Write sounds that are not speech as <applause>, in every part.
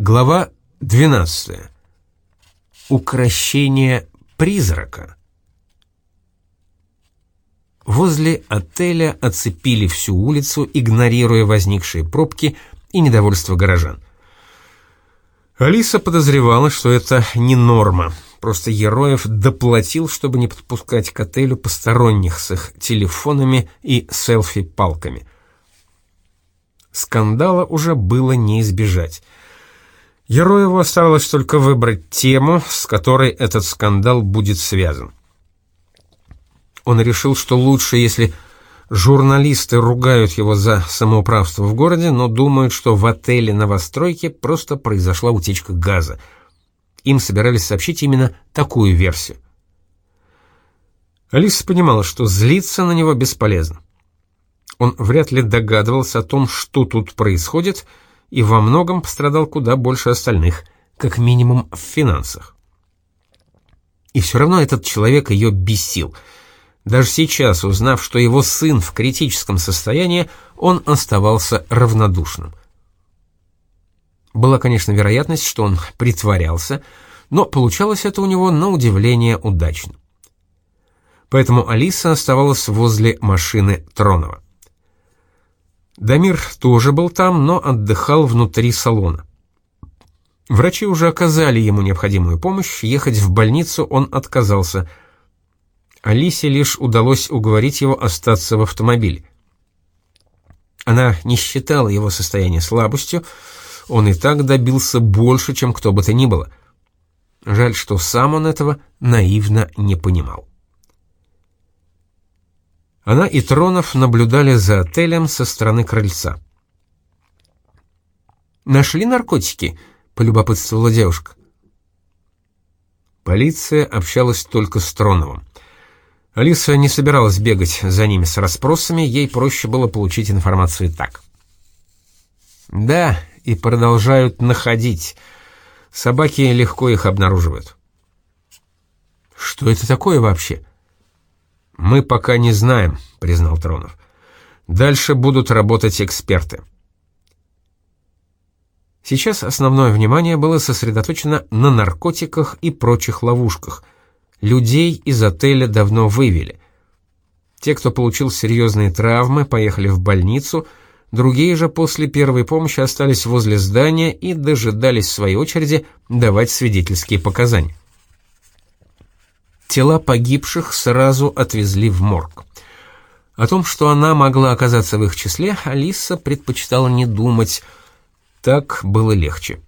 Глава 12. Укращение призрака. Возле отеля оцепили всю улицу, игнорируя возникшие пробки и недовольство горожан. Алиса подозревала, что это не норма. Просто Ероев доплатил, чтобы не подпускать к отелю посторонних с их телефонами и селфи-палками. Скандала уже было не избежать. Ероеву оставалось только выбрать тему, с которой этот скандал будет связан. Он решил, что лучше, если журналисты ругают его за самоуправство в городе, но думают, что в отеле новостройки просто произошла утечка газа. Им собирались сообщить именно такую версию. Алиса понимала, что злиться на него бесполезно. Он вряд ли догадывался о том, что тут происходит, и во многом пострадал куда больше остальных, как минимум в финансах. И все равно этот человек ее бесил. Даже сейчас, узнав, что его сын в критическом состоянии, он оставался равнодушным. Была, конечно, вероятность, что он притворялся, но получалось это у него на удивление удачно. Поэтому Алиса оставалась возле машины Тронова. Дамир тоже был там, но отдыхал внутри салона. Врачи уже оказали ему необходимую помощь, ехать в больницу он отказался. Алисе лишь удалось уговорить его остаться в автомобиле. Она не считала его состояние слабостью, он и так добился больше, чем кто бы то ни было. Жаль, что сам он этого наивно не понимал. Она и Тронов наблюдали за отелем со стороны крыльца. «Нашли наркотики?» — полюбопытствовала девушка. Полиция общалась только с Троновым. Алиса не собиралась бегать за ними с расспросами, ей проще было получить информацию так. «Да, и продолжают находить. Собаки легко их обнаруживают». «Что это такое вообще?» «Мы пока не знаем», — признал Тронов. «Дальше будут работать эксперты». Сейчас основное внимание было сосредоточено на наркотиках и прочих ловушках. Людей из отеля давно вывели. Те, кто получил серьезные травмы, поехали в больницу, другие же после первой помощи остались возле здания и дожидались своей очереди давать свидетельские показания. Тела погибших сразу отвезли в морг. О том, что она могла оказаться в их числе, Алиса предпочитала не думать. Так было легче.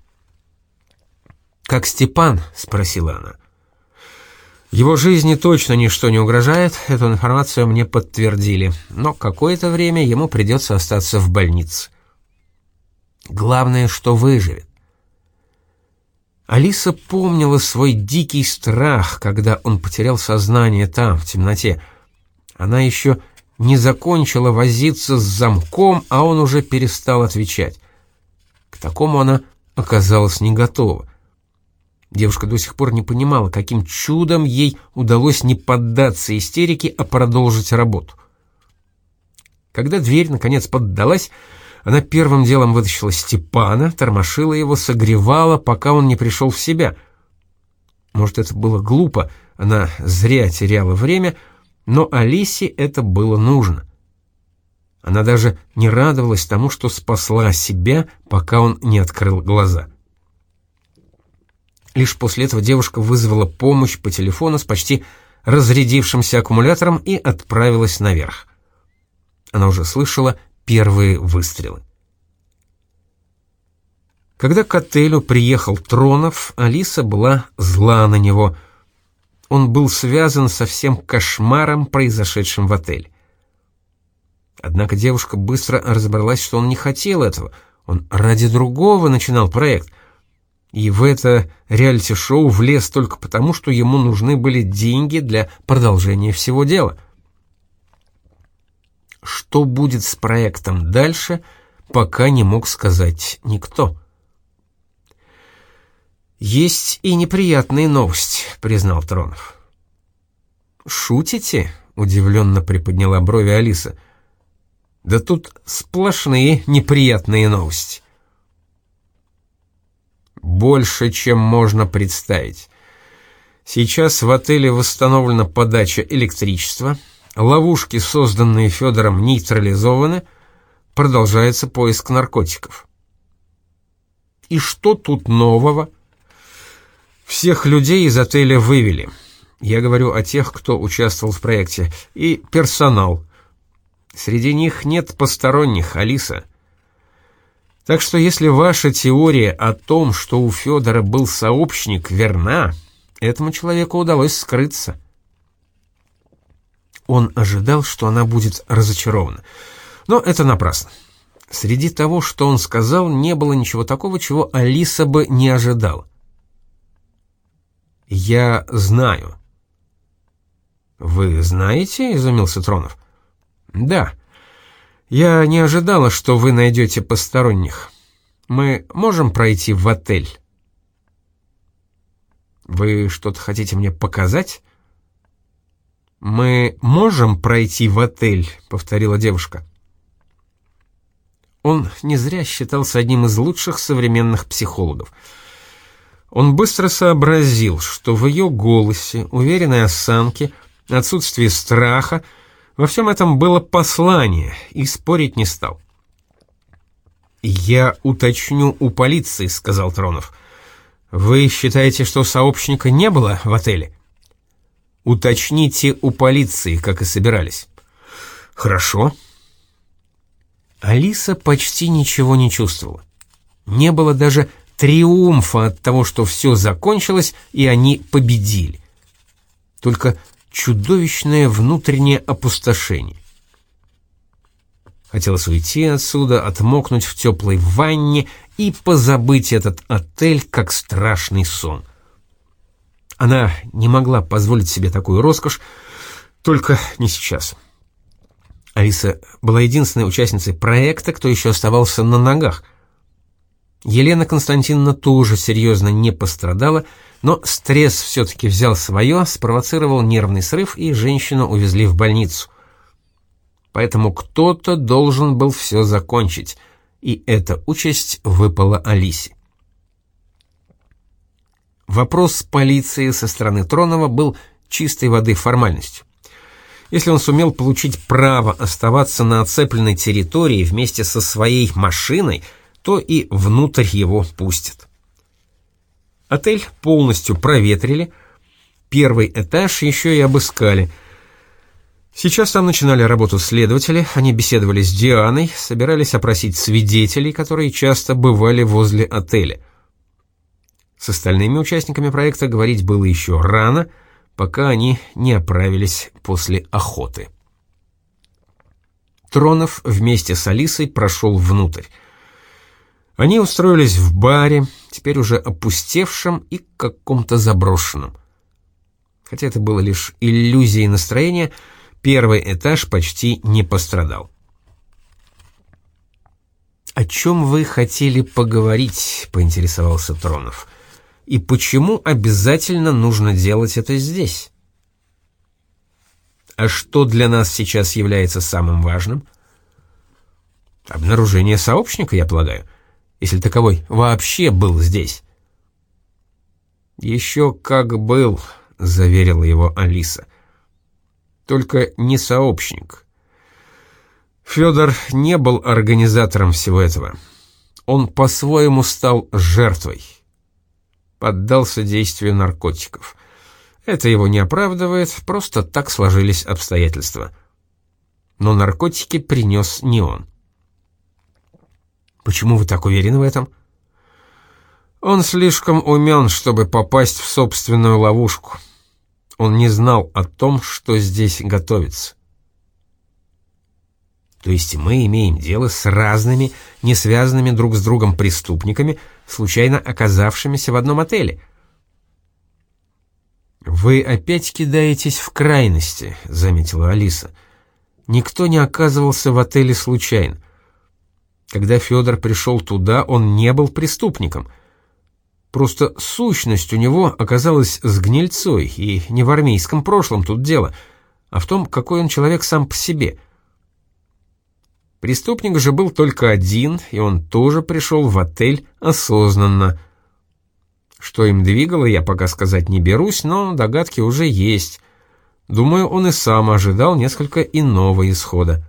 «Как Степан?» — спросила она. «Его жизни точно ничто не угрожает, эту информацию мне подтвердили, но какое-то время ему придется остаться в больнице. Главное, что выживет. Алиса помнила свой дикий страх, когда он потерял сознание там, в темноте. Она еще не закончила возиться с замком, а он уже перестал отвечать. К такому она оказалась не готова. Девушка до сих пор не понимала, каким чудом ей удалось не поддаться истерике, а продолжить работу. Когда дверь наконец поддалась, она первым делом вытащила Степана, тормошила его, согревала, пока он не пришел в себя. Может, это было глупо, она зря теряла время, но Алисе это было нужно. Она даже не радовалась тому, что спасла себя, пока он не открыл глаза. Лишь после этого девушка вызвала помощь по телефону с почти разрядившимся аккумулятором и отправилась наверх. Она уже слышала первые выстрелы. Когда к отелю приехал Тронов, Алиса была зла на него. Он был связан со всем кошмаром, произошедшим в отеле. Однако девушка быстро разобралась, что он не хотел этого. Он ради другого начинал проект. И в это реалити-шоу влез только потому, что ему нужны были деньги для продолжения всего дела — что будет с проектом дальше, пока не мог сказать никто. «Есть и неприятные новости», — признал Тронов. «Шутите?» — удивленно приподняла брови Алиса. «Да тут сплошные неприятные новости». больше, чем можно представить. Сейчас в отеле восстановлена подача электричества, ловушки, созданные Федором, нейтрализованы, продолжается поиск наркотиков. И что тут нового? Всех людей из отеля вывели. Я говорю о тех, кто участвовал в проекте, и персонал. Среди них нет посторонних, Алиса. Так что если ваша теория о том, что у Федора был сообщник, верна, этому человеку удалось скрыться. Он ожидал, что она будет разочарована. Но это напрасно. Среди того, что он сказал, не было ничего такого, чего Алиса бы не ожидала. «Я знаю». «Вы знаете?» — изумился Тронов. «Да. Я не ожидала, что вы найдете посторонних. Мы можем пройти в отель?» «Вы что-то хотите мне показать?» «Мы можем пройти в отель», — повторила девушка. Он не зря считался одним из лучших современных психологов. Он быстро сообразил, что в ее голосе, уверенной осанке, отсутствии страха, во всем этом было послание, и спорить не стал. «Я уточню у полиции», — сказал Тронов. «Вы считаете, что сообщника не было в отеле?» «Уточните у полиции, как и собирались». «Хорошо», Алиса почти ничего не чувствовала. Не было даже триумфа от того, что все закончилось, и они победили. Только чудовищное внутреннее опустошение. Хотелось уйти отсюда, отмокнуть в теплой ванне и позабыть этот отель как страшный сон. Она не могла позволить себе такую роскошь, только не сейчас. — Алиса была единственной участницей проекта, кто еще оставался на ногах. Елена Константиновна тоже серьезно не пострадала, но стресс все-таки взял свое, спровоцировал нервный срыв, и женщину увезли в больницу. Поэтому кто-то должен был все закончить, и эта участь выпала Алисе. Вопрос полиции со стороны Тронова был чистой воды формальностью. Если он сумел получить право оставаться на оцепленной территории вместе со своей машиной, то и внутрь его пустят. Отель полностью проветрили, первый этаж еще и обыскали. Сейчас там начинали работу следователи, они беседовали с Дианой, собирались опросить свидетелей, которые часто бывали возле отеля. С остальными участниками проекта говорить было еще рано — пока они не оправились после охоты. Тронов вместе с Алисой прошел внутрь. Они устроились в баре, теперь уже опустевшем и каком-то заброшенном. Хотя это было лишь иллюзией настроения, первый этаж почти не пострадал. «О чем вы хотели поговорить?» — поинтересовался Тронов. — и почему обязательно нужно делать это здесь? А что для нас сейчас является самым важным? Обнаружение сообщника, я полагаю, если таковой вообще был здесь. «Еще как был», — заверила его Алиса. «Только не сообщник. Федор не был организатором всего этого. Он по-своему стал жертвой» поддался действию наркотиков. Это его не оправдывает, просто так сложились обстоятельства. Но наркотики принес не он. Почему вы так уверены в этом? Он слишком умен, чтобы попасть в собственную ловушку. Он не знал о том, что здесь готовится. То есть мы имеем дело с разными, не связанными друг с другом преступниками, случайно оказавшимися в одном отеле. «Вы опять кидаетесь в крайности», — заметила Алиса. «Никто не оказывался в отеле случайно. Когда Федор пришел туда, он не был преступником. Просто сущность у него оказалась с гнильцой, и не в армейском прошлом тут дело, а в том, какой он человек сам по себе». Преступник же был только один, и он тоже пришел в отель осознанно. Что им двигало, я пока сказать не берусь, но догадки уже есть. Думаю, он и сам ожидал несколько иного исхода.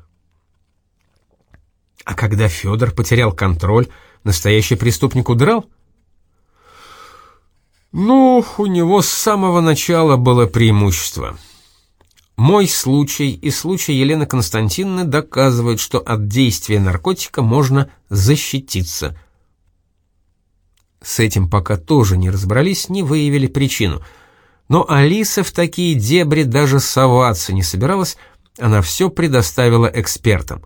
А когда Федор потерял контроль, настоящий преступник удрал? Ну, у него с самого начала было преимущество. Мой случай и случай Елены Константиновны доказывают, что от действия наркотика можно защититься – с этим пока тоже не разобрались, не выявили причину. Но Алиса в такие дебри даже соваться не собиралась, она все предоставила экспертам.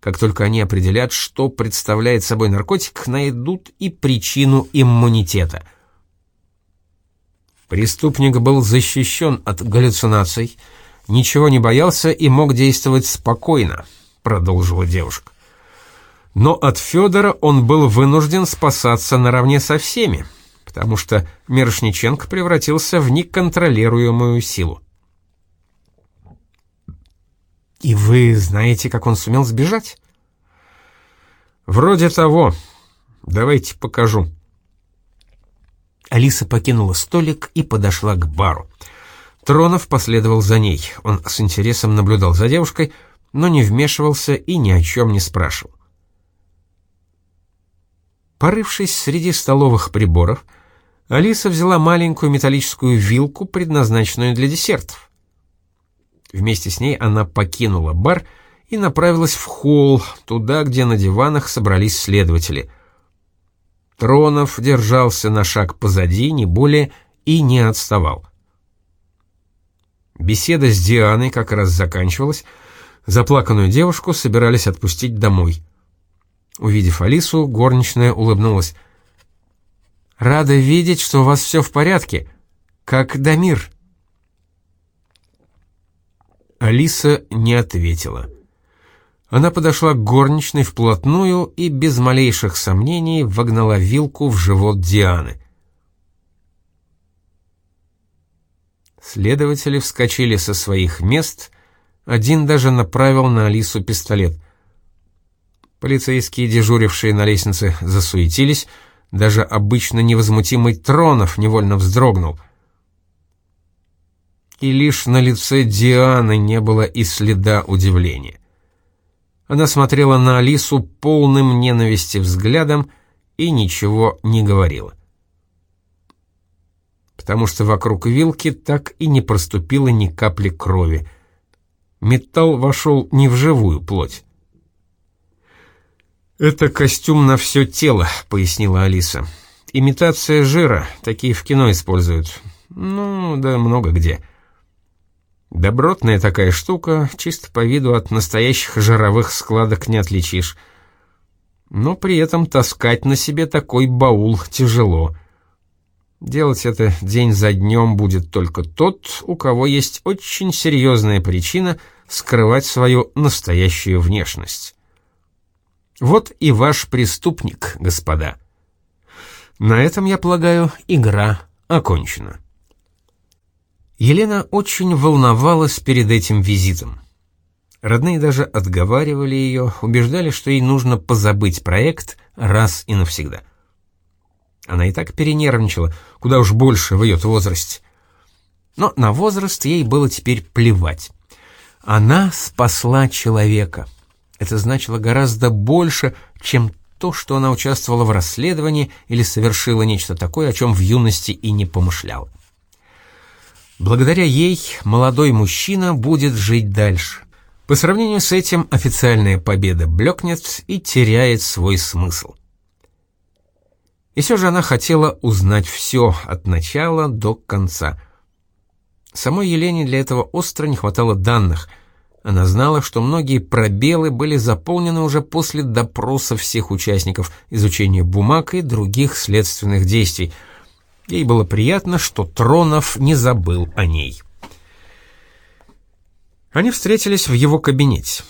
Как только они определят, что представляет собой наркотик, найдут и причину иммунитета. Преступник был защищен от галлюцинаций, ничего не боялся и мог действовать спокойно, продолжила девушка. Но от Федора он был вынужден спасаться наравне со всеми, потому что Мирошниченко превратился в неконтролируемую силу. «И вы знаете, как он сумел сбежать?» «Вроде того. Давайте покажу». Алиса покинула столик и подошла к бару. Тронов последовал за ней. Он с интересом наблюдал за девушкой, но не вмешивался и ни о чем не спрашивал. Порывшись среди столовых приборов, Алиса взяла маленькую металлическую вилку, предназначенную для десертов. Вместе с ней она покинула бар и направилась в холл, туда, где на диванах собрались следователи. Тронов держался на шаг позади, не более, и не отставал. Беседа с Дианой как раз заканчивалась, заплаканную девушку собирались отпустить домой — Увидев Алису, горничная улыбнулась. «Рада видеть, что у вас все в порядке. Как Дамир?» Алиса не ответила. Она подошла к горничной вплотную и без малейших сомнений вогнала вилку в живот Дианы. Следователи вскочили со своих мест, один даже направил на Алису пистолет. Полицейские, дежурившие на лестнице, засуетились, даже обычно невозмутимый Тронов невольно вздрогнул. И лишь на лице Дианы не было и следа удивления. Она смотрела на Алису полным ненависти взглядом и ничего не говорила. Потому что вокруг вилки так и не проступило ни капли крови. Металл вошел не в живую плоть. «Это костюм на все тело», — пояснила Алиса. «Имитация жира, такие в кино используют. Ну, да много где». Добротная такая штука, чисто по виду от настоящих жировых складок не отличишь. Но при этом таскать на себе такой баул тяжело. Делать это день за днем будет только тот, у кого есть очень серьезная причина скрывать свою настоящую внешность. Вот и ваш преступник, господа. На этом, я полагаю, игра окончена. Елена очень волновалась перед этим визитом. Родные даже отговаривали ее, убеждали, что ей нужно позабыть проект раз и навсегда. Она и так перенервничала, куда уж больше в ее возрасте. Но на возраст ей было теперь плевать. Она спасла человека — это значило гораздо больше, чем то, что она участвовала в расследовании или совершила нечто такое, о чем в юности и не помышляла. Благодаря ей молодой мужчина будет жить дальше. По сравнению с этим официальная победа блекнет и теряет свой смысл. И все же она хотела узнать все от начала до конца. Самой Елене для этого остро не хватало данных – она знала, что многие пробелы были заполнены уже после допроса всех участников, изучения бумаг и других следственных действий. Ей было приятно, что Тронов не забыл о ней. Они встретились в его кабинете.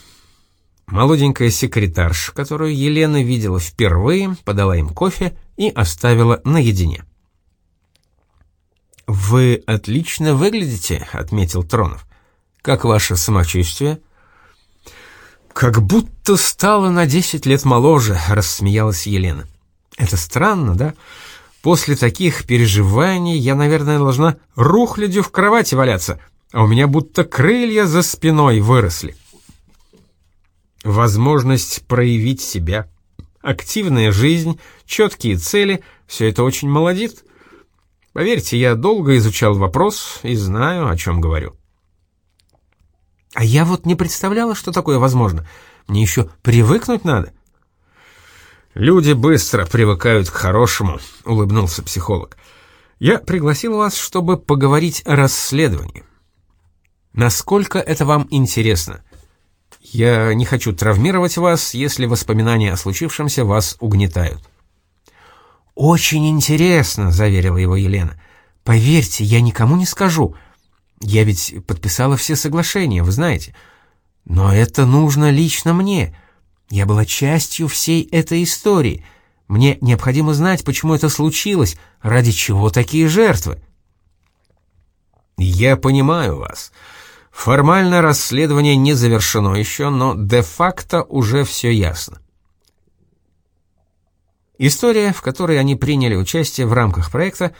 Молоденькая секретарша, которую Елена видела впервые, подала им кофе и оставила наедине. «Вы отлично выглядите», — отметил Тронов. Как ваше самочувствие?» «Как будто стало на десять лет моложе», — рассмеялась Елена. «Это странно, да? После таких переживаний я, наверное, должна рухлядью в кровати валяться, а у меня будто крылья за спиной выросли. Возможность проявить себя, активная жизнь, четкие цели — все это очень молодит. Поверьте, я долго изучал вопрос и знаю, о чем говорю. А я вот не представляла, что такое возможно. Мне еще привыкнуть надо. «Люди быстро привыкают к хорошему», — улыбнулся психолог. «Я пригласил вас, чтобы поговорить о расследовании. Насколько это вам интересно? Я не хочу травмировать вас, если воспоминания о случившемся вас угнетают». «Очень интересно», — заверила его Елена. «Поверьте, я никому не скажу. Я ведь подписала все соглашения, вы знаете. Но это нужно лично мне». Я была частью всей этой истории. Мне необходимо знать, почему это случилось, ради чего такие жертвы. Я понимаю вас. Формально расследование не завершено еще, но де-факто уже все ясно. История, в которой они приняли участие в рамках проекта,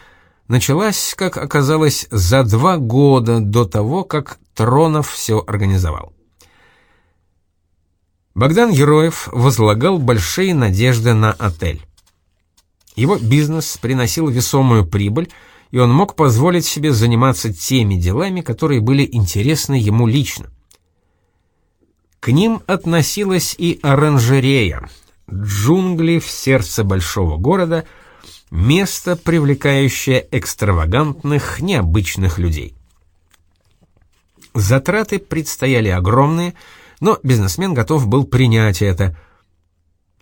началась, как оказалось, за два года до того, как Тронов все организовал. Богдан Героев возлагал большие надежды на отель. Его бизнес приносил весомую прибыль, и он мог позволить себе заниматься теми делами, которые были интересны ему лично. К ним относилась и оранжерея, джунгли в сердце большого города, место, привлекающее экстравагантных, необычных людей. Затраты предстояли огромные – но бизнесмен готов был принять это.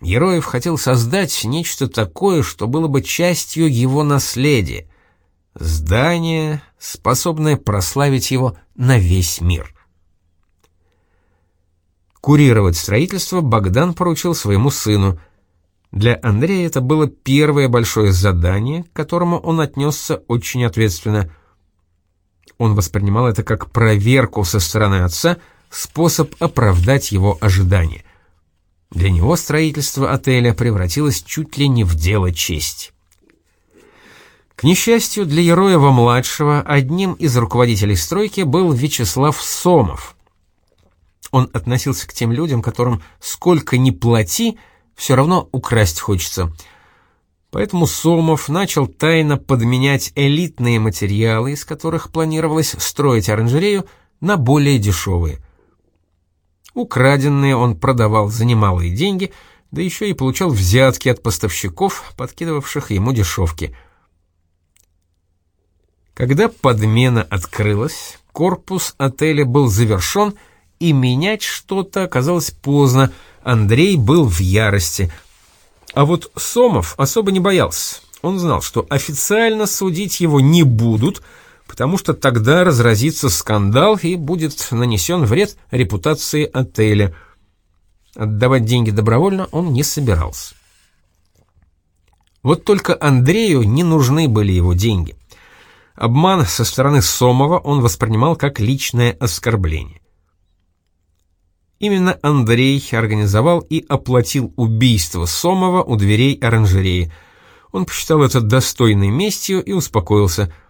Героев хотел создать нечто такое, что было бы частью его наследия. Здание, способное прославить его на весь мир. Курировать строительство Богдан поручил своему сыну. Для Андрея это было первое большое задание, к которому он отнесся очень ответственно. Он воспринимал это как проверку со стороны отца — способ оправдать его ожидания. Для него строительство отеля превратилось чуть ли не в дело чести. К несчастью для Ероева-младшего, одним из руководителей стройки был Вячеслав Сомов. Он относился к тем людям, которым сколько ни плати, все равно украсть хочется. Поэтому Сомов начал тайно подменять элитные материалы, из которых планировалось строить оранжерею, на более дешевые. Украденные он продавал за немалые деньги, да еще и получал взятки от поставщиков, подкидывавших ему дешевки. Когда подмена открылась, корпус отеля был завершен, и менять что-то оказалось поздно, Андрей был в ярости. А вот Сомов особо не боялся. Он знал, что официально судить его не будут — потому что тогда разразится скандал и будет нанесен вред репутации отеля. Отдавать деньги добровольно он не собирался. Вот только Андрею не нужны были его деньги. Обман со стороны Сомова он воспринимал как личное оскорбление. Именно Андрей организовал и оплатил убийство Сомова у дверей оранжереи. Он посчитал это достойной местью и успокоился –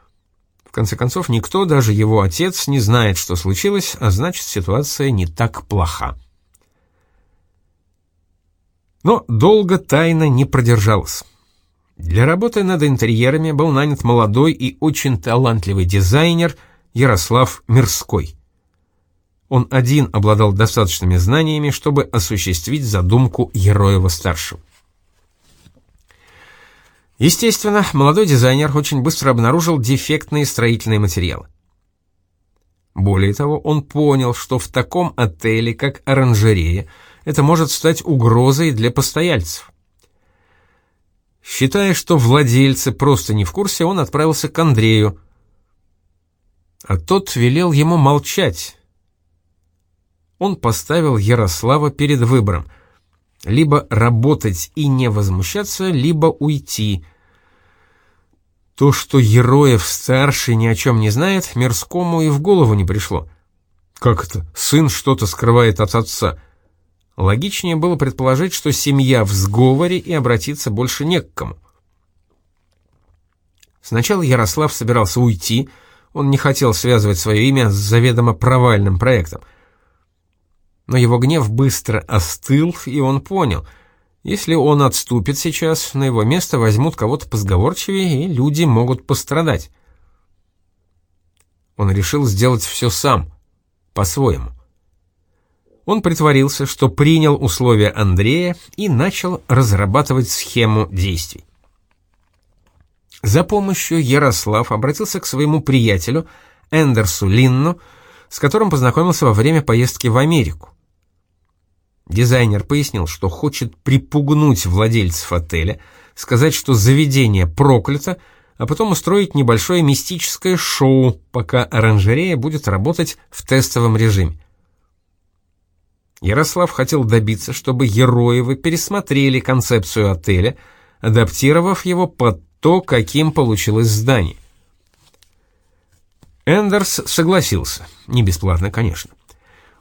конце концов, никто, даже его отец, не знает, что случилось, а значит, ситуация не так плоха. Но долго тайна не продержалась. Для работы над интерьерами был нанят молодой и очень талантливый дизайнер Ярослав Мирской. Он один обладал достаточными знаниями, чтобы осуществить задумку Ероева-старшего. Естественно, молодой дизайнер очень быстро обнаружил дефектные строительные материалы. Более того, он понял, что в таком отеле, как оранжерея, это может стать угрозой для постояльцев. Считая, что владельцы просто не в курсе, он отправился к Андрею. А тот велел ему молчать. Он поставил Ярослава перед выбором — либо работать и не возмущаться, либо уйти. То, что Ероев-старший ни о чем не знает, Мирскому и в голову не пришло. Как это? Сын что-то скрывает от отца. Логичнее было предположить, что семья в сговоре и обратиться больше не к кому. Сначала Ярослав собирался уйти, он не хотел связывать свое имя с заведомо провальным проектом. Но его гнев быстро остыл, и он понял, если он отступит сейчас, на его место возьмут кого-то позговорчивее, и люди могут пострадать. Он решил сделать все сам, по-своему. Он притворился, что принял условия Андрея и начал разрабатывать схему действий. За помощью Ярослав обратился к своему приятелю Эндерсу Линну, с которым познакомился во время поездки в Америку. Дизайнер пояснил, что хочет припугнуть владельцев отеля, сказать, что заведение проклято, а потом устроить небольшое мистическое шоу, пока оранжерея будет работать в тестовом режиме. Ярослав хотел добиться, чтобы Ероевы пересмотрели концепцию отеля, адаптировав его под то, каким получилось здание. Эндерс согласился, не бесплатно, конечно.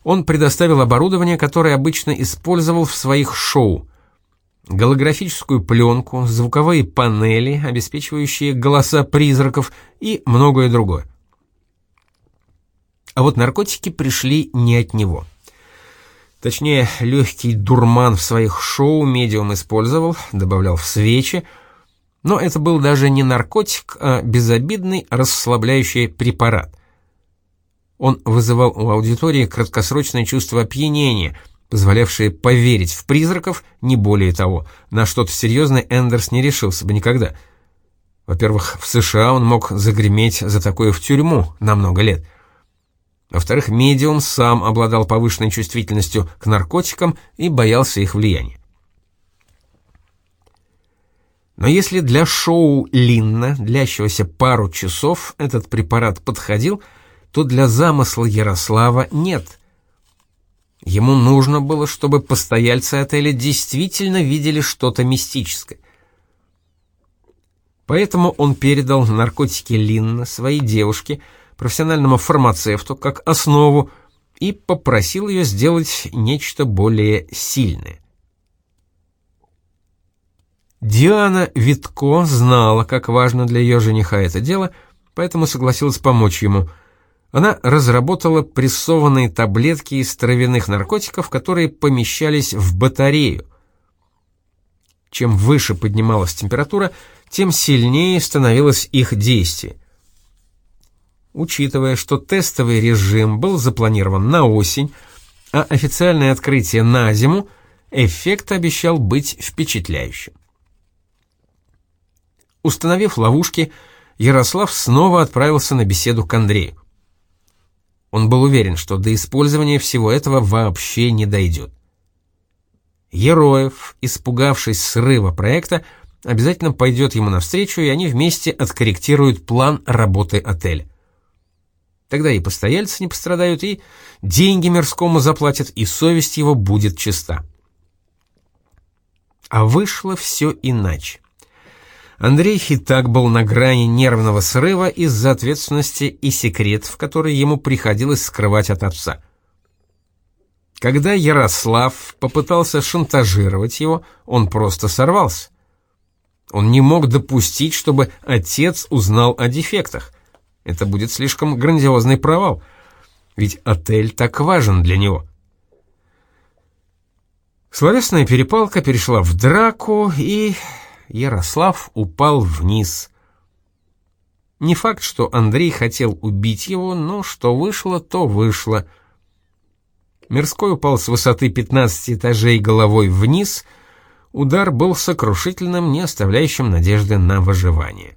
Он предоставил оборудование, которое обычно использовал в своих шоу. Голографическую пленку, звуковые панели, обеспечивающие голоса призраков и многое другое. А вот наркотики пришли не от него. Точнее, легкий дурман в своих шоу медиум использовал, добавлял в свечи, но это был даже не наркотик, а безобидный расслабляющий препарат. Он вызывал у аудитории краткосрочное чувство опьянения, позволявшее поверить в призраков, не более того, на что-то серьезное Эндерс не решился бы никогда. Во-первых, в США он мог загреметь за такое в тюрьму на много лет – во-вторых, медиум сам обладал повышенной чувствительностью к наркотикам и боялся их влияния. Но если для шоу Линна, длящегося пару часов, этот препарат подходил, то для замысла Ярослава нет. Ему нужно было, чтобы постояльцы отеля действительно видели что-то мистическое. Поэтому он передал наркотики Линна своей девушке, профессиональному фармацевту как основу и попросил ее сделать нечто более сильное. Диана Витко знала, как важно для ее жениха это дело, поэтому согласилась помочь ему. Она разработала прессованные таблетки из травяных наркотиков, которые помещались в батарею. Чем выше поднималась температура, тем сильнее становилось их действие. Учитывая, что тестовый режим был запланирован на осень, а официальное открытие на зиму, эффект обещал быть впечатляющим. Установив ловушки, Ярослав снова отправился на беседу к Андрею. Он был уверен, что до использования всего этого вообще не дойдет. Ероев, испугавшись срыва проекта, обязательно пойдет ему навстречу, и они вместе откорректируют план работы отеля. Тогда и постояльцы не пострадают, и деньги мирскому заплатят, и совесть его будет чиста. А вышло все иначе. Андрей и так был на грани нервного срыва из-за ответственности и секретов, которые ему приходилось скрывать от отца. Когда Ярослав попытался шантажировать его, он просто сорвался. Он не мог допустить, чтобы отец узнал о дефектах. Это будет слишком грандиозный провал, ведь отель так важен для него. Словесная перепалка перешла в драку, и Ярослав упал вниз. Не факт, что Андрей хотел убить его, но что вышло, то вышло. Мирской упал с высоты 15 этажей головой вниз. Удар был сокрушительным, не оставляющим надежды на выживание.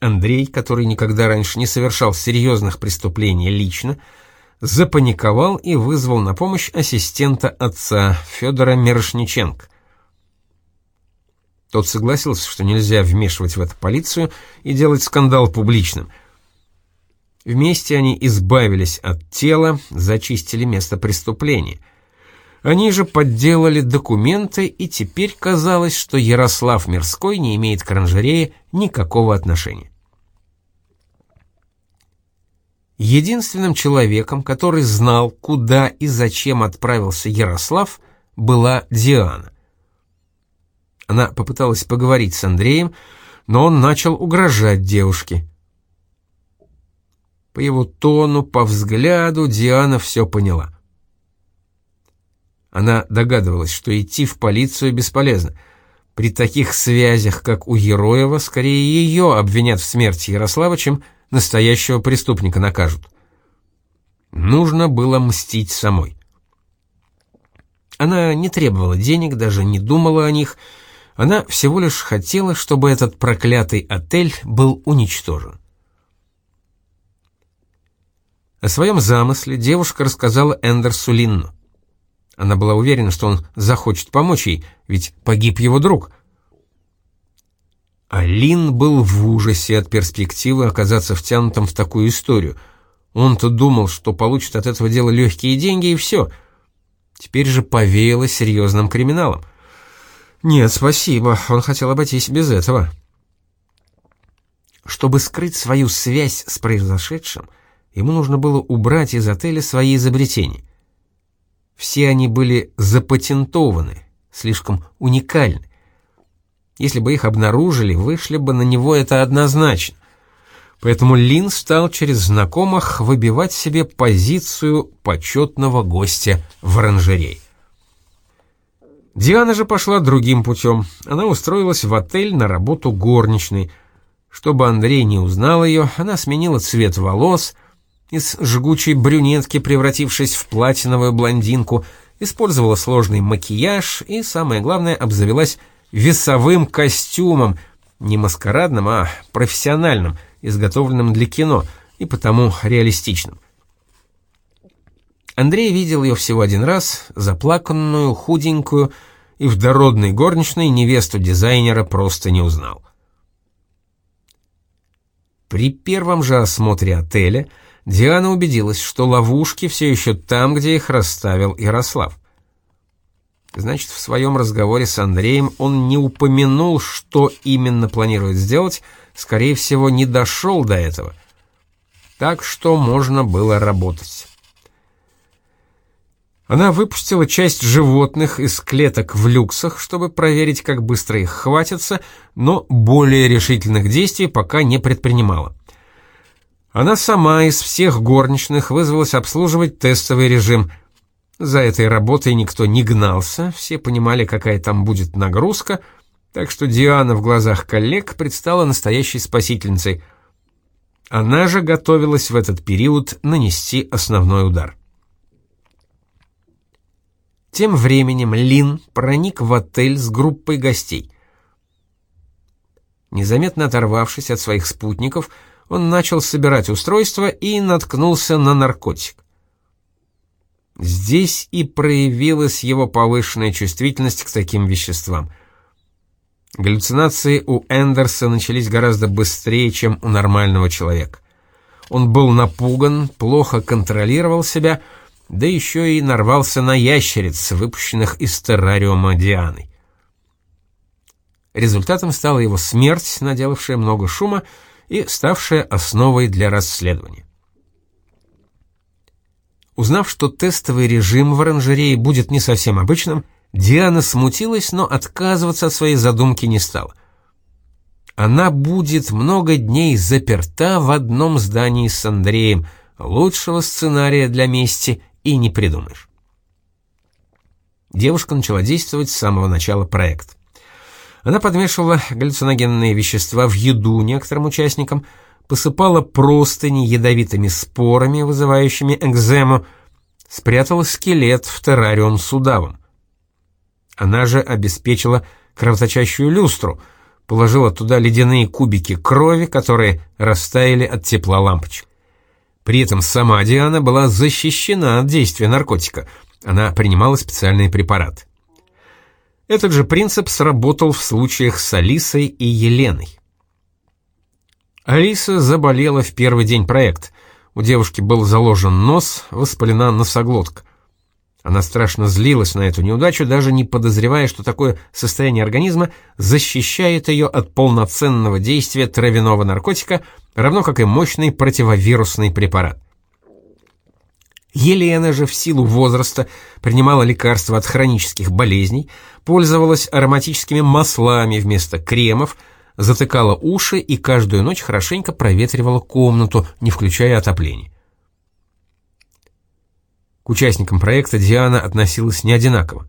Андрей, который никогда раньше не совершал серьезных преступлений лично, запаниковал и вызвал на помощь ассистента отца Федора Мирошниченко. Тот согласился, что нельзя вмешивать в это полицию и делать скандал публичным. Вместе они избавились от тела, зачистили место преступления. Они же подделали документы, и теперь казалось, что Ярослав Мирской не имеет к оранжерее никакого отношения. Единственным человеком, который знал, куда и зачем отправился Ярослав, была Диана. Она попыталась поговорить с Андреем, но он начал угрожать девушке. По его тону, по взгляду Диана все поняла. Она догадывалась, что идти в полицию бесполезно. При таких связях, как у Ероева, скорее ее обвинят в смерти Ярослава, чем настоящего преступника накажут. Нужно было мстить самой. Она не требовала денег, даже не думала о них. Она всего лишь хотела, чтобы этот проклятый отель был уничтожен. О своем замысле девушка рассказала Эндерсу Линну. Она была уверена, что он захочет помочь ей, ведь погиб его друг. Алин был в ужасе от перспективы оказаться втянутым в такую историю. Он-то думал, что получит от этого дела легкие деньги и все. Теперь же повеяло серьезным криминалом. Нет, спасибо, он хотел обойтись без этого. Чтобы скрыть свою связь с произошедшим, ему нужно было убрать из отеля свои изобретения — все они были запатентованы, слишком уникальны. Если бы их обнаружили, вышли бы на него это однозначно. Поэтому Лин стал через знакомых выбивать себе позицию почетного гостя в оранжерей. Диана же пошла другим путем. Она устроилась в отель на работу горничной. Чтобы Андрей не узнал ее, она сменила цвет волос, из жгучей брюнетки, превратившись в платиновую блондинку, использовала сложный макияж и, самое главное, обзавелась весовым костюмом, не маскарадным, а профессиональным, изготовленным для кино и потому реалистичным. Андрей видел ее всего один раз, заплаканную, худенькую, и в дородной горничной невесту дизайнера просто не узнал. При первом же осмотре отеля – Диана убедилась, что ловушки все еще там, где их расставил Ярослав. Значит, в своем разговоре с Андреем он не упомянул, что именно планирует сделать, скорее всего, не дошел до этого. Так что можно было работать. Она выпустила часть животных из клеток в люксах, чтобы проверить, как быстро их хватится, но более решительных действий пока не предпринимала. Она сама из всех горничных вызвалась обслуживать тестовый режим. За этой работой никто не гнался, все понимали, какая там будет нагрузка, так что Диана в глазах коллег предстала настоящей спасительницей. Она же готовилась в этот период нанести основной удар. Тем временем Лин проник в отель с группой гостей. Незаметно оторвавшись от своих спутников, он начал собирать устройство и наткнулся на наркотик. Здесь и проявилась его повышенная чувствительность к таким веществам. Галлюцинации у Эндерса начались гораздо быстрее, чем у нормального человека. Он был напуган, плохо контролировал себя, да еще и нарвался на ящериц, выпущенных из террариума Дианы. Результатом стала его смерть, наделавшая много шума, и ставшая основой для расследования. Узнав, что тестовый режим в оранжерее будет не совсем обычным, Диана смутилась, но отказываться от своей задумки не стала. Она будет много дней заперта в одном здании с Андреем. Лучшего сценария для мести и не придумаешь. Девушка начала действовать с самого начала проекта. Она подмешивала галлюциногенные вещества в еду некоторым участникам, посыпала простыни ядовитыми спорами, вызывающими экзему, спрятала скелет в террариум с удавом. Она же обеспечила кровоточащую люстру, положила туда ледяные кубики крови, которые растаяли от тепла лампочек. При этом сама Диана была защищена от действия наркотика. Она принимала специальные препараты. Этот же принцип сработал в случаях с Алисой и Еленой. Алиса заболела в первый день проекта. У девушки был заложен нос, воспалена носоглотка. Она страшно злилась на эту неудачу, даже не подозревая, что такое состояние организма защищает ее от полноценного действия травяного наркотика, равно как и мощный противовирусный препарат. Елена же в силу возраста принимала лекарства от хронических болезней, пользовалась ароматическими маслами вместо кремов, затыкала уши и каждую ночь хорошенько проветривала комнату, не включая отопление. К участникам проекта Диана относилась неодинаково.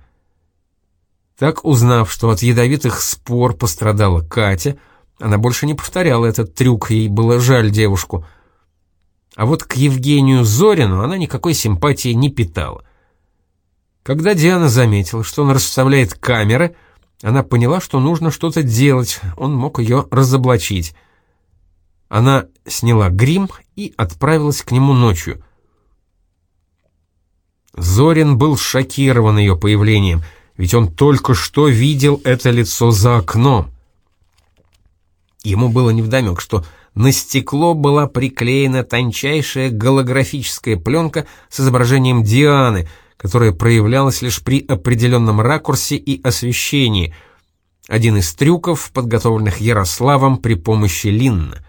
Так, узнав, что от ядовитых спор пострадала Катя, она больше не повторяла этот трюк, ей было жаль девушку. А вот к Евгению Зорину она никакой симпатии не питала. Когда Диана заметила, что он расставляет камеры, она поняла, что нужно что-то делать, он мог ее разоблачить. Она сняла грим и отправилась к нему ночью. Зорин был шокирован ее появлением, ведь он только что видел это лицо за окном. Ему было невдомек, что на стекло была приклеена тончайшая голографическая пленка с изображением Дианы, которая проявлялась лишь при определенном ракурсе и освещении. Один из трюков, подготовленных Ярославом при помощи Линна.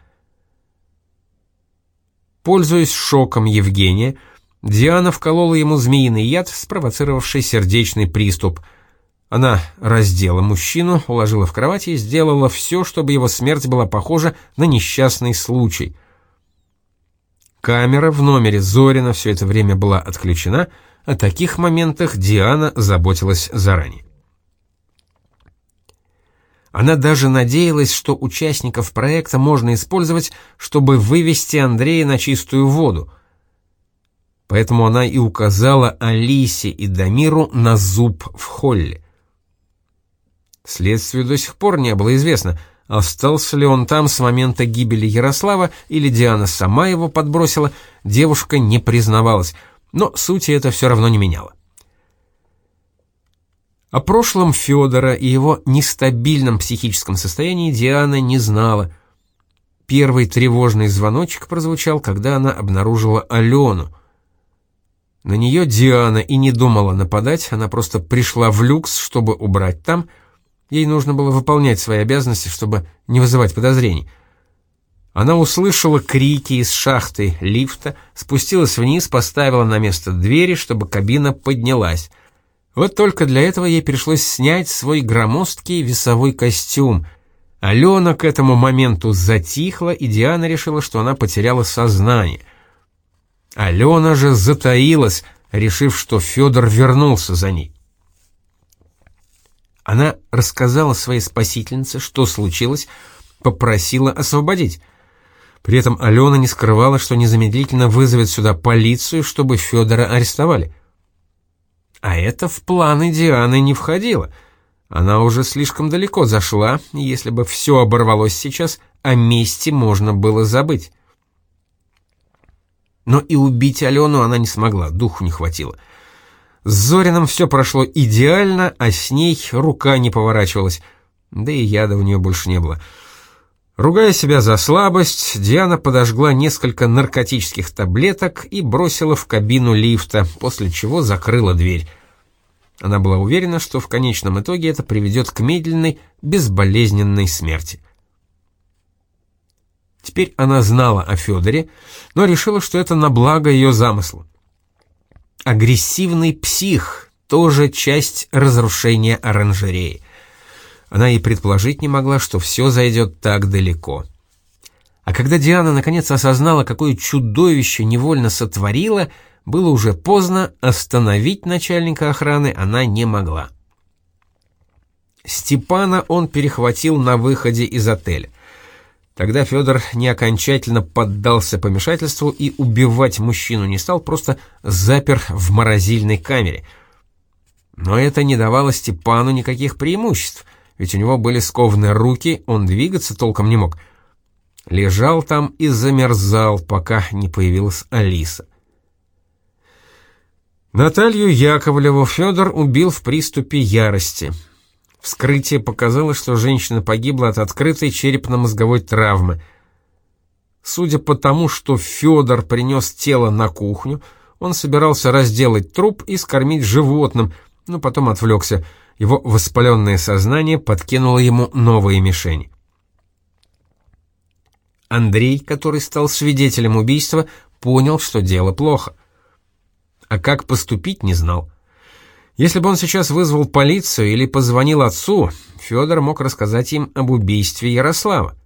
Пользуясь шоком Евгения, Диана вколола ему змеиный яд, спровоцировавший сердечный приступ. Она раздела мужчину, уложила в кровать и сделала все, чтобы его смерть была похожа на несчастный случай. Камера в номере Зорина все это время была отключена, о таких моментах Диана заботилась заранее. Она даже надеялась, что участников проекта можно использовать, чтобы вывести Андрея на чистую воду — Поэтому она и указала Алисе и Дамиру на зуб в холле. Следствию до сих пор не было известно, остался ли он там с момента гибели Ярослава или Диана сама его подбросила, девушка не признавалась, но сути это все равно не меняло. О прошлом Федора и его нестабильном психическом состоянии Диана не знала. Первый тревожный звоночек прозвучал, когда она обнаружила Алену — на нее Диана и не думала нападать, она просто пришла в люкс, чтобы убрать там. Ей нужно было выполнять свои обязанности, чтобы не вызывать подозрений. Она услышала крики из шахты лифта, спустилась вниз, поставила на место двери, чтобы кабина поднялась. Вот только для этого ей пришлось снять свой громоздкий весовой костюм. Алена к этому моменту затихла, и Диана решила, что она потеряла сознание — Алена же затаилась, решив, что Федор вернулся за ней. Она рассказала своей спасительнице, что случилось, попросила освободить. При этом Алена не скрывала, что незамедлительно вызовет сюда полицию, чтобы Федора арестовали. А это в планы Дианы не входило. Она уже слишком далеко зашла, и если бы все оборвалось сейчас, о мести можно было забыть. Но и убить Алену она не смогла, духу не хватило. С Зорином все прошло идеально, а с ней рука не поворачивалась. Да и яда у нее больше не было. Ругая себя за слабость, Диана подожгла несколько наркотических таблеток и бросила в кабину лифта, после чего закрыла дверь. Она была уверена, что в конечном итоге это приведет к медленной, безболезненной смерти. Теперь она знала о Федоре, но решила, что это на благо ее замысла. Агрессивный псих — тоже часть разрушения оранжереи. Она и предположить не могла, что все зайдет так далеко. А когда Диана наконец осознала, какое чудовище невольно сотворила, было уже поздно, остановить начальника охраны она не могла. Степана он перехватил на выходе из отеля. Тогда Федор не окончательно поддался помешательству и убивать мужчину не стал, просто запер в морозильной камере. Но это не давало Степану никаких преимуществ, ведь у него были скованы руки, он двигаться толком не мог. Лежал там и замерзал, пока не появилась Алиса. Наталью Яковлеву Федор убил в приступе ярости — Вскрытие показало, что женщина погибла от открытой черепно-мозговой травмы. Судя по тому, что Федор принес тело на кухню, он собирался разделать труп и скормить животным, но потом отвлекся. Его воспаленное сознание подкинуло ему новые мишени. Андрей, который стал свидетелем убийства, понял, что дело плохо. А как поступить, не знал. Если бы он сейчас вызвал полицию или позвонил отцу, Федор мог рассказать им об убийстве Ярослава.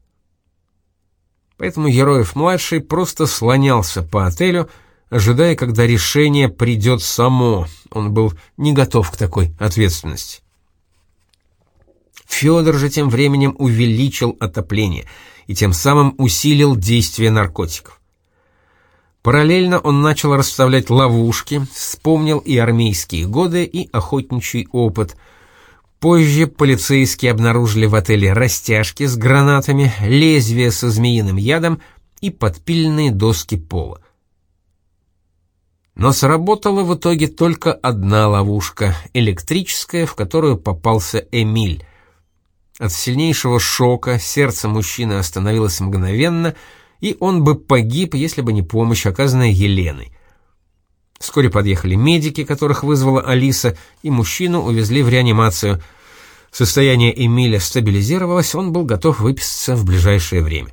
Поэтому Ероев-младший просто слонялся по отелю, ожидая, когда решение придет само. Он был не готов к такой ответственности. Федор же тем временем увеличил отопление и тем самым усилил действие наркотиков. Параллельно он начал расставлять ловушки, вспомнил и армейские годы, и охотничий опыт. Позже полицейские обнаружили в отеле растяжки с гранатами, лезвия со змеиным ядом и подпильные доски пола. Но сработала в итоге только одна ловушка, электрическая, в которую попался Эмиль. От сильнейшего шока сердце мужчины остановилось мгновенно, и он бы погиб, если бы не помощь, оказанная Еленой. Вскоре подъехали медики, которых вызвала Алиса, и мужчину увезли в реанимацию. Состояние Эмиля стабилизировалось, он был готов выписаться в ближайшее время.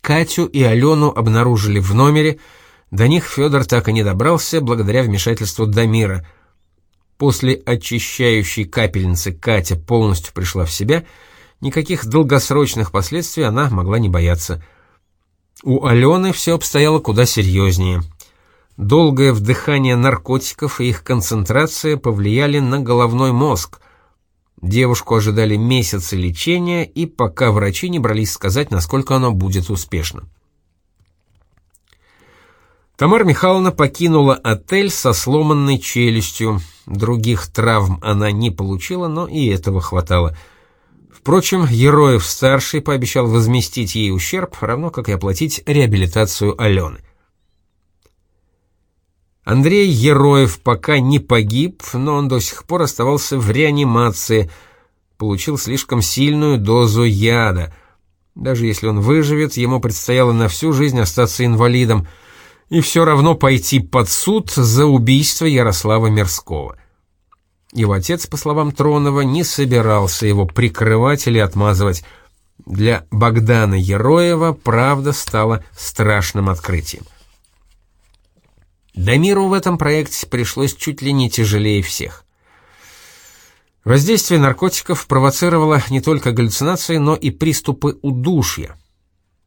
Катю и Алену обнаружили в номере, до них Федор так и не добрался, благодаря вмешательству Дамира — После очищающей капельницы Катя полностью пришла в себя, никаких долгосрочных последствий она могла не бояться. У Алены все обстояло куда серьезнее. Долгое вдыхание наркотиков и их концентрация повлияли на головной мозг. Девушку ожидали месяцы лечения, и пока врачи не брались сказать, насколько оно будет успешным. Тамара Михайловна покинула отель со сломанной челюстью. Других травм она не получила, но и этого хватало. Впрочем, Ероев-старший пообещал возместить ей ущерб, равно как и оплатить реабилитацию Алены. Андрей Ероев пока не погиб, но он до сих пор оставался в реанимации, получил слишком сильную дозу яда. Даже если он выживет, ему предстояло на всю жизнь остаться инвалидом — и все равно пойти под суд за убийство Ярослава Мирского. Его отец, по словам Тронова, не собирался его прикрывать или отмазывать. Для Богдана Ероева правда стала страшным открытием. Дамиру в этом проекте пришлось чуть ли не тяжелее всех. Воздействие наркотиков провоцировало не только галлюцинации, но и приступы удушья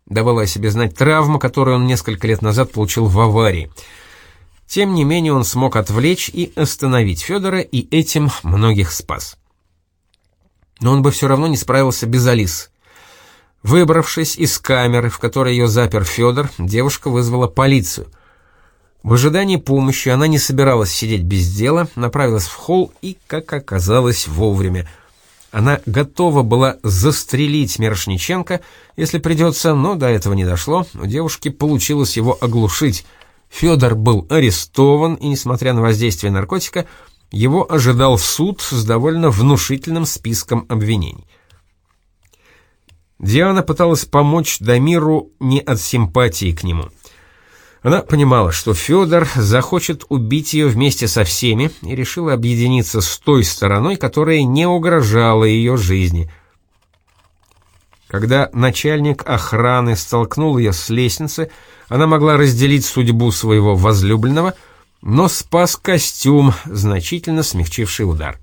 давала о себе знать травма, которую он несколько лет назад получил в аварии. Тем не менее он смог отвлечь и остановить Федора, и этим многих спас. Но он бы все равно не справился без Алис. Выбравшись из камеры, в которой ее запер Федор, девушка вызвала полицию. В ожидании помощи она не собиралась сидеть без дела, направилась в холл и, как оказалось, вовремя – она готова была застрелить Мирошниченко, если придется, но до этого не дошло. У девушки получилось его оглушить. Федор был арестован, и, несмотря на воздействие наркотика, его ожидал суд с довольно внушительным списком обвинений. Диана пыталась помочь Дамиру не от симпатии к нему – она понимала, что Федор захочет убить ее вместе со всеми и решила объединиться с той стороной, которая не угрожала ее жизни. Когда начальник охраны столкнул ее с лестницы, она могла разделить судьбу своего возлюбленного, но спас костюм, значительно смягчивший удар.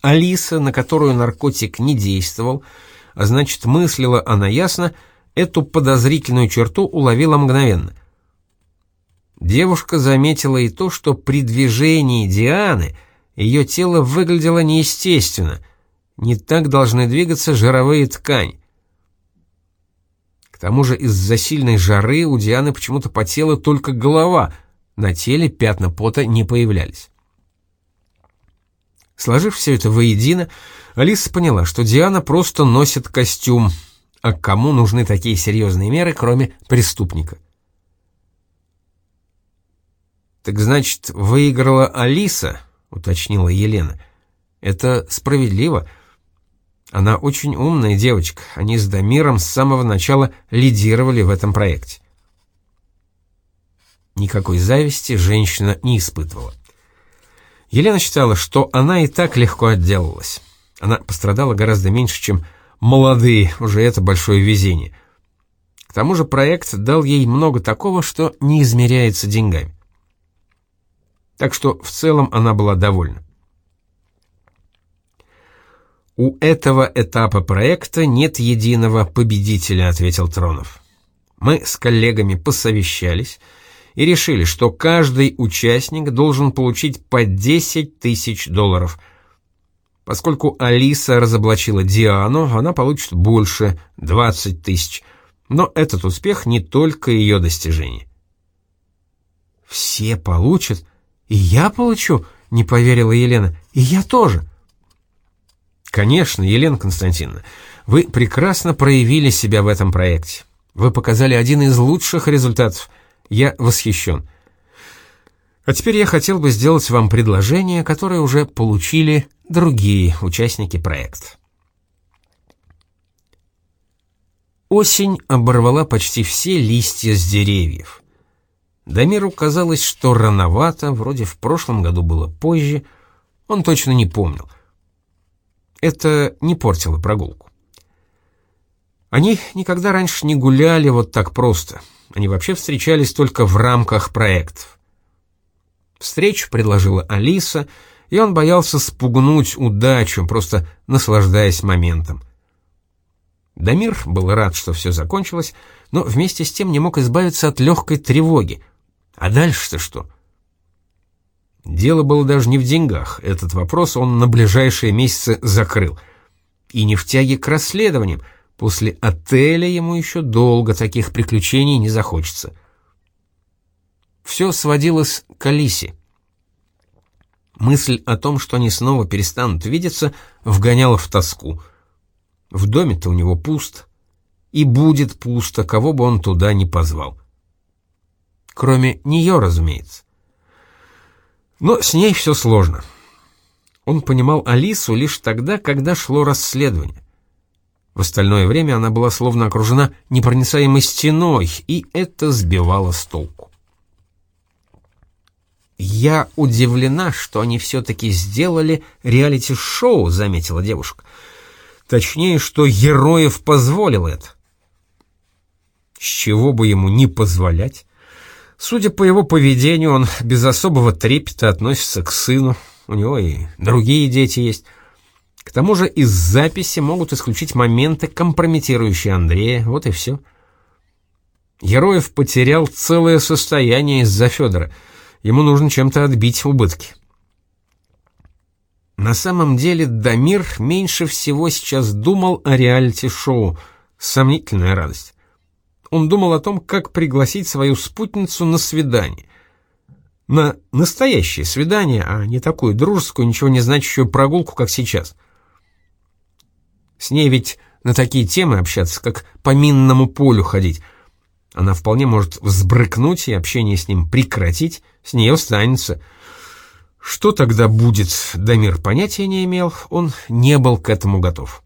Алиса, на которую наркотик не действовал, а значит мыслила она ясно, — эту подозрительную черту уловила мгновенно. Девушка заметила и то, что при движении Дианы ее тело выглядело неестественно, не так должны двигаться жировые ткани. Тому же из-за сильной жары у Дианы почему-то потела только голова, на теле пятна пота не появлялись. Сложив все это воедино, Алиса поняла, что Диана просто носит костюм, а кому нужны такие серьезные меры, кроме преступника? «Так значит, выиграла Алиса?» — уточнила Елена. «Это справедливо. Она очень умная девочка. Они с Дамиром с самого начала лидировали в этом проекте». Никакой зависти женщина не испытывала. Елена считала, что она и так легко отделалась. Она пострадала гораздо меньше, чем молодые, уже это большое везение. К тому же проект дал ей много такого, что не измеряется деньгами. Так что в целом она была довольна. «У этого этапа проекта нет единого победителя», — ответил Тронов. «Мы с коллегами посовещались и решили, что каждый участник должен получить по 10 тысяч долларов. Поскольку Алиса разоблачила Диану, она получит больше, 20 тысяч. Но этот успех не только ее достижение». «Все получат? И я получу?» — не поверила Елена. «И я тоже». Конечно, Елена Константиновна, вы прекрасно проявили себя в этом проекте. Вы показали один из лучших результатов. Я восхищен. А теперь я хотел бы сделать вам предложение, которое уже получили другие участники проекта. Осень оборвала почти все листья с деревьев. Дамиру казалось, что рановато, вроде в прошлом году было позже, он точно не помнил — это не портило прогулку. Они никогда раньше не гуляли вот так просто. Они вообще встречались только в рамках проектов. Встречу предложила Алиса, и он боялся спугнуть удачу, просто наслаждаясь моментом. Дамир был рад, что все закончилось, но вместе с тем не мог избавиться от легкой тревоги. А дальше-то что? — Дело было даже не в деньгах, этот вопрос он на ближайшие месяцы закрыл. И не в тяге к расследованиям, после отеля ему еще долго таких приключений не захочется. Все сводилось к Алисе. Мысль о том, что они снова перестанут видеться, вгоняла в тоску. В доме-то у него пусто. И будет пусто, кого бы он туда не позвал. Кроме нее, разумеется. Но с ней все сложно. Он понимал Алису лишь тогда, когда шло расследование. В остальное время она была словно окружена непроницаемой стеной, и это сбивало с толку. «Я удивлена, что они все-таки сделали реалити-шоу», — заметила девушка. «Точнее, что Героев позволил это». «С чего бы ему не позволять?» Судя по его поведению, он <laughs> без особого трепета относится к сыну, у него и другие дети есть. К тому же из записи могут исключить моменты, компрометирующие Андрея, вот и все. Героев потерял целое состояние из-за Федора. Ему нужно чем-то отбить убытки. На самом деле Дамир меньше всего сейчас думал о реалити-шоу. Сомнительная радость он думал о том, как пригласить свою спутницу на свидание. На настоящее свидание, а не такую дружескую, ничего не значащую прогулку, как сейчас. С ней ведь на такие темы общаться, как по минному полю ходить. Она вполне может взбрыкнуть и общение с ним прекратить, с нее останется. Что тогда будет, Дамир понятия не имел, он не был к этому готов.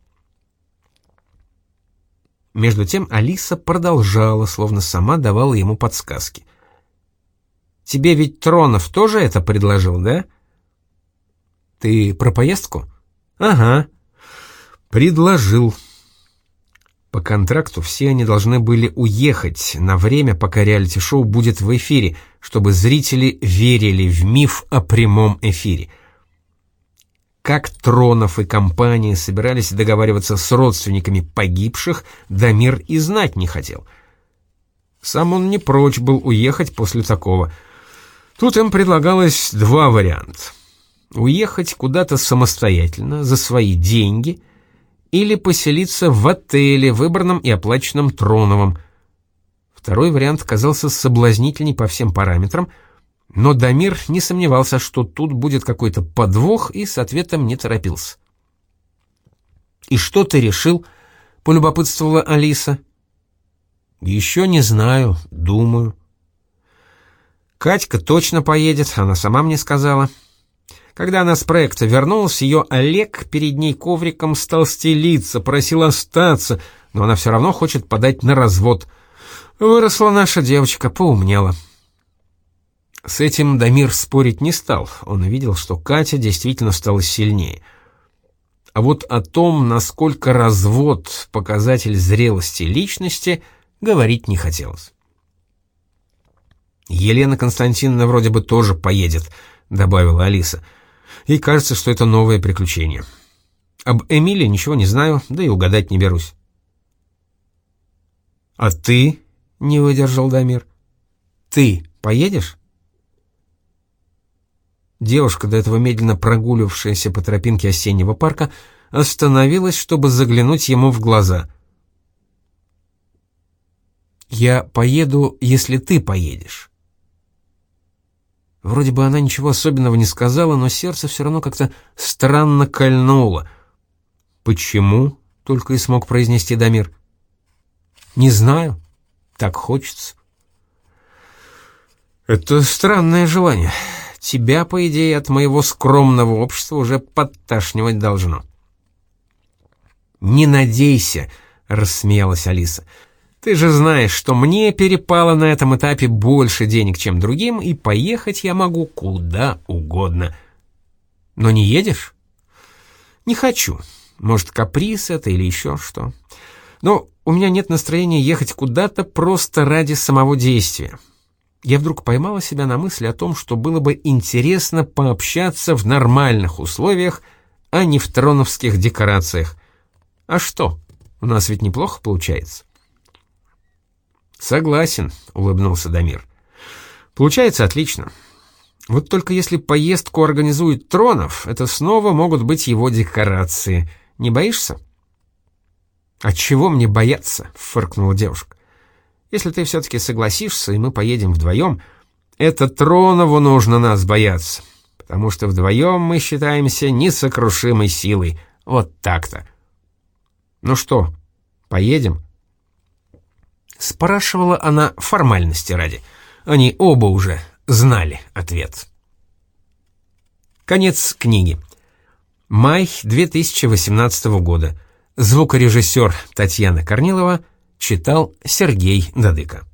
Между тем Алиса продолжала, словно сама давала ему подсказки. «Тебе ведь Тронов тоже это предложил, да?» «Ты про поездку?» «Ага. Предложил». По контракту все они должны были уехать на время, пока реалити-шоу будет в эфире, чтобы зрители верили в миф о прямом эфире — как Тронов и компания собирались договариваться с родственниками погибших, Дамир и знать не хотел. Сам он не прочь был уехать после такого. Тут им предлагалось два варианта. Уехать куда-то самостоятельно, за свои деньги, или поселиться в отеле, выбранном и оплаченном Троновым. Второй вариант казался соблазнительней по всем параметрам — но Дамир не сомневался, что тут будет какой-то подвох, и с ответом не торопился. «И что ты решил?» — полюбопытствовала Алиса. «Еще не знаю, думаю». «Катька точно поедет, она сама мне сказала». Когда она с проекта вернулась, ее Олег перед ней ковриком стал стелиться, просил остаться, но она все равно хочет подать на развод. Выросла наша девочка, поумнела. С этим Дамир спорить не стал, он видел, что Катя действительно стала сильнее. А вот о том, насколько развод — показатель зрелости личности, говорить не хотелось. Елена Константиновна вроде бы тоже поедет, — добавила Алиса. «Ей кажется, что это новое приключение. Об Эмиле ничего не знаю, да и угадать не берусь». «А ты?» — не выдержал Дамир. «Ты поедешь?» Девушка, до этого медленно прогуливавшаяся по тропинке осеннего парка, остановилась, чтобы заглянуть ему в глаза. «Я поеду, если ты поедешь». Вроде бы она ничего особенного не сказала, но сердце все равно как-то странно кольнуло. «Почему?» — только и смог произнести Дамир. «Не знаю. Так хочется». «Это странное желание. Тебя, по идее, от моего скромного общества уже подташнивать должно». «Не надейся», — рассмеялась Алиса. «Ты же знаешь, что мне перепало на этом этапе больше денег, чем другим, и поехать я могу куда угодно». «Но не едешь?» «Не хочу. Может, каприз это или еще что. Но у меня нет настроения ехать куда-то просто ради самого действия. Я вдруг поймала себя на мысли о том, что было бы интересно пообщаться в нормальных условиях, а не в троновских декорациях. А что, у нас ведь неплохо получается. Согласен, улыбнулся Дамир. Получается отлично. Вот только если поездку организует Тронов, это снова могут быть его декорации. Не боишься? «От чего мне бояться?» — фыркнула девушка. «Если ты все-таки согласишься, и мы поедем вдвоем, это Тронову нужно нас бояться, потому что вдвоем мы считаемся несокрушимой силой. Вот так-то». «Ну что, поедем?» Спрашивала она формальности ради. Они оба уже знали ответ. Конец книги. Май 2018 года. Звукорежиссер Татьяна Корнилова читал Сергей Дадыко.